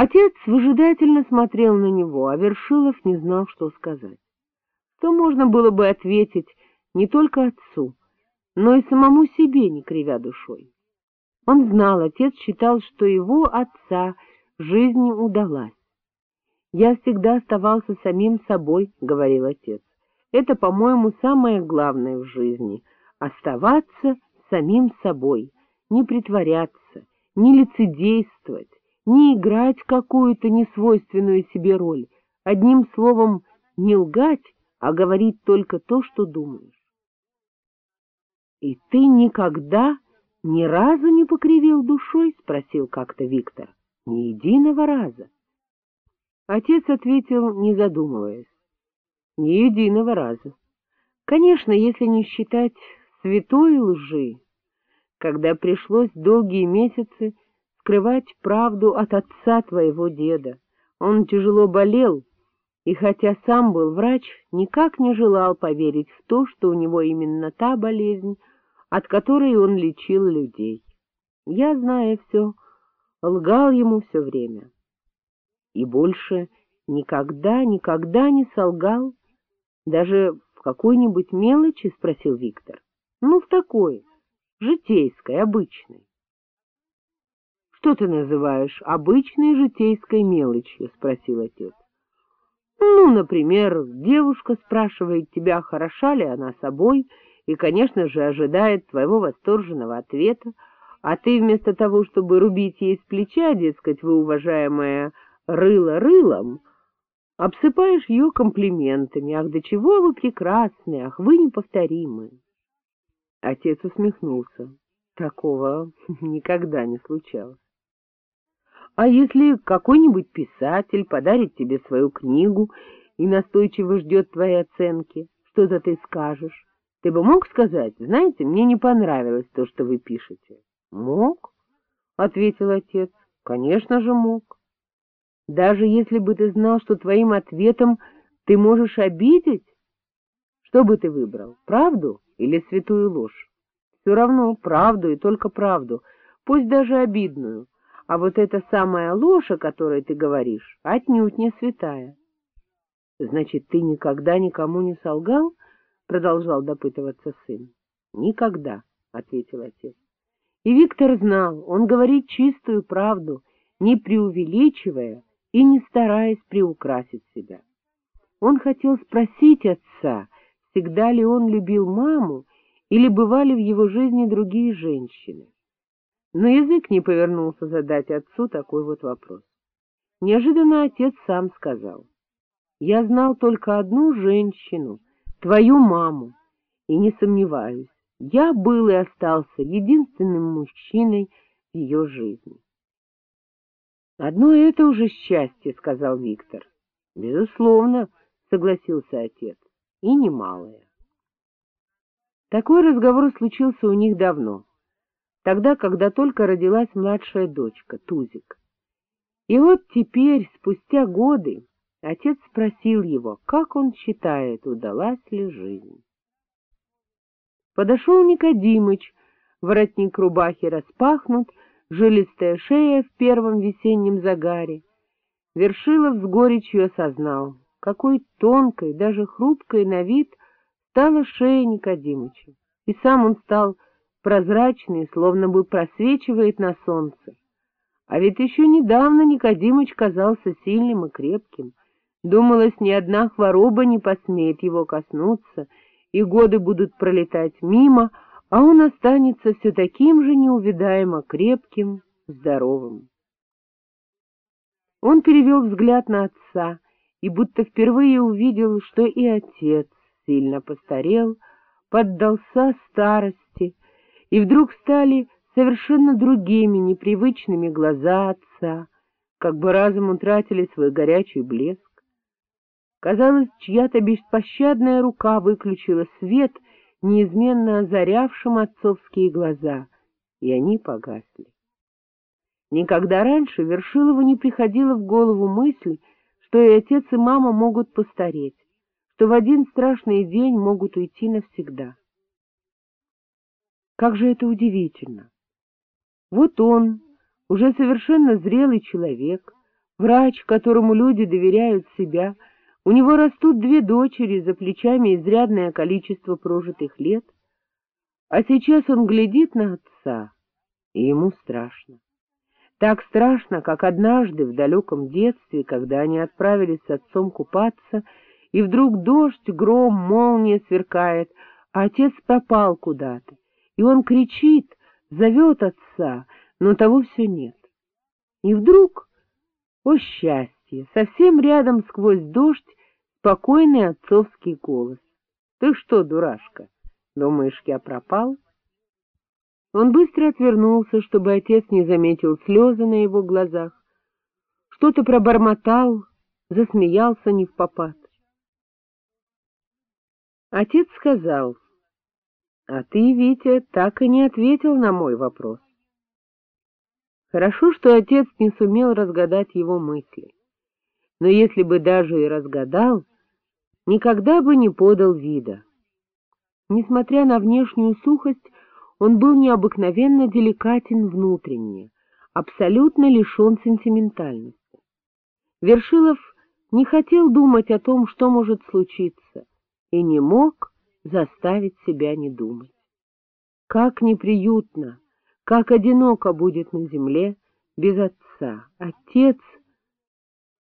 Отец выжидательно смотрел на него, а Вершилов не знал, что сказать. Что можно было бы ответить не только отцу, но и самому себе, не кривя душой. Он знал, отец считал, что его отца жизнь не удалась. «Я всегда оставался самим собой», — говорил отец. «Это, по-моему, самое главное в жизни — оставаться самим собой, не притворяться, не лицедействовать, не играть какую-то несвойственную себе роль, одним словом, не лгать, а говорить только то, что думаешь. — И ты никогда ни разу не покривил душой? — спросил как-то Виктор. — Ни единого раза. Отец ответил, не задумываясь. — Ни единого раза. Конечно, если не считать святой лжи, когда пришлось долгие месяцы скрывать правду от отца твоего деда. Он тяжело болел, и хотя сам был врач, никак не желал поверить в то, что у него именно та болезнь, от которой он лечил людей. Я, зная все, лгал ему все время. И больше никогда, никогда не солгал, даже в какой-нибудь мелочи, — спросил Виктор. — Ну, в такой, житейской, обычной. — Что ты называешь обычной житейской мелочью? — спросил отец. — Ну, например, девушка спрашивает тебя, хороша ли она собой, и, конечно же, ожидает твоего восторженного ответа, а ты вместо того, чтобы рубить ей с плеча, дескать, вы, уважаемая, рыло рылом, обсыпаешь ее комплиментами. Ах, до чего вы прекрасны, ах, вы неповторимы. Отец усмехнулся. Такого никогда не случалось. А если какой-нибудь писатель подарит тебе свою книгу и настойчиво ждет твоей оценки, что-то ты скажешь, ты бы мог сказать, знаете, мне не понравилось то, что вы пишете? — Мог, — ответил отец, — конечно же мог. Даже если бы ты знал, что твоим ответом ты можешь обидеть, что бы ты выбрал, правду или святую ложь? Все равно правду и только правду, пусть даже обидную, а вот эта самая ложь, о которой ты говоришь, отнюдь не святая. — Значит, ты никогда никому не солгал? — продолжал допытываться сын. — Никогда, — ответил отец. И Виктор знал, он говорит чистую правду, не преувеличивая и не стараясь приукрасить себя. Он хотел спросить отца, всегда ли он любил маму, или бывали в его жизни другие женщины. Но язык не повернулся задать отцу такой вот вопрос. Неожиданно отец сам сказал, «Я знал только одну женщину, твою маму, и не сомневаюсь, я был и остался единственным мужчиной в ее жизни». «Одно это уже счастье», — сказал Виктор. «Безусловно», — согласился отец, — «и немалое». Такой разговор случился у них давно, тогда, когда только родилась младшая дочка, Тузик. И вот теперь, спустя годы, отец спросил его, как он считает, удалась ли жизнь. Подошел Никодимыч, воротник рубахи распахнут, жилистая шея в первом весеннем загаре. Вершилов с горечью осознал, какой тонкой, даже хрупкой на вид стала шея Никодимыча, и сам он стал прозрачный, словно бы просвечивает на солнце. А ведь еще недавно Никодимыч казался сильным и крепким. Думалось, ни одна хвороба не посмеет его коснуться, и годы будут пролетать мимо, а он останется все таким же неувидаемо крепким, здоровым. Он перевел взгляд на отца и будто впервые увидел, что и отец сильно постарел, поддался старости, и вдруг стали совершенно другими, непривычными глаза отца, как бы разом утратили свой горячий блеск. Казалось, чья-то беспощадная рука выключила свет, неизменно озарявшим отцовские глаза, и они погасли. Никогда раньше Вершилову не приходила в голову мысль, что и отец, и мама могут постареть что в один страшный день могут уйти навсегда. Как же это удивительно! Вот он, уже совершенно зрелый человек, Врач, которому люди доверяют себя, у него растут две дочери, за плечами изрядное количество прожитых лет, а сейчас он глядит на отца, и ему страшно. Так страшно, как однажды в далеком детстве, когда они отправились с отцом купаться, и вдруг дождь, гром, молния сверкает, а отец пропал куда-то, и он кричит, зовет отца, но того все нет. И вдруг, о счастье, совсем рядом сквозь дождь спокойный отцовский голос. — Ты что, дурашка, думаешь, я пропал? Он быстро отвернулся, чтобы отец не заметил слезы на его глазах. Что-то пробормотал, засмеялся не в попад. Отец сказал, — А ты, Витя, так и не ответил на мой вопрос. Хорошо, что отец не сумел разгадать его мысли. Но если бы даже и разгадал, никогда бы не подал вида. Несмотря на внешнюю сухость, он был необыкновенно деликатен внутренне, абсолютно лишен сентиментальности. Вершилов не хотел думать о том, что может случиться, и не мог заставить себя не думать. Как неприютно, как одиноко будет на земле без отца. Отец